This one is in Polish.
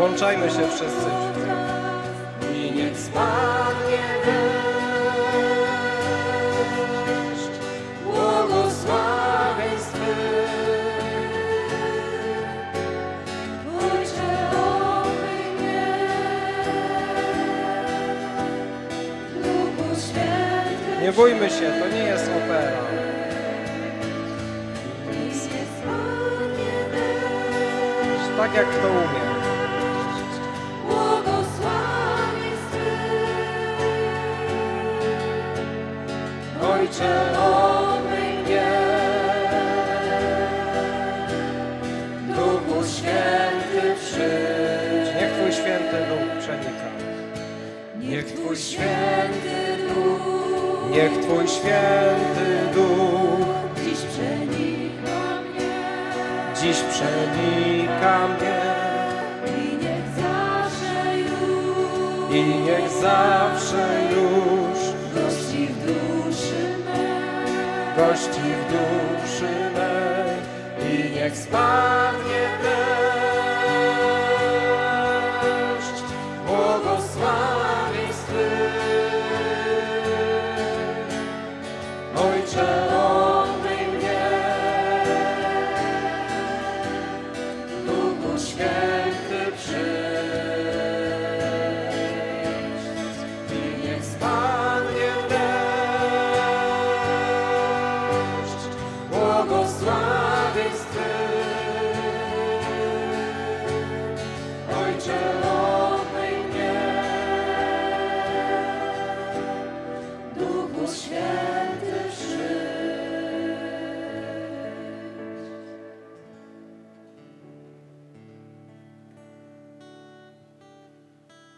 Włączajmy się wszyscy. I niech spadnie deszcz błogosławieństw Twych. Ojcze, omyj mnie, Duchu Święty, Nie bójmy się, to nie jest opera. Tak jak kto umie. Ojcze, omyj mnie, Duchu Święty przyjdź. Niech Twój święty duch przenika. Niech Twój święty duch Niech Twój święty duch dziś przenika mnie dziś przenika mnie i niech zawsze już i niech zawsze gości w duszy mej i niech spadnie deszcz błogosławieństw Twych. Ojcze, odmyj mnie Duchu Święty przyjdź i niech spadnie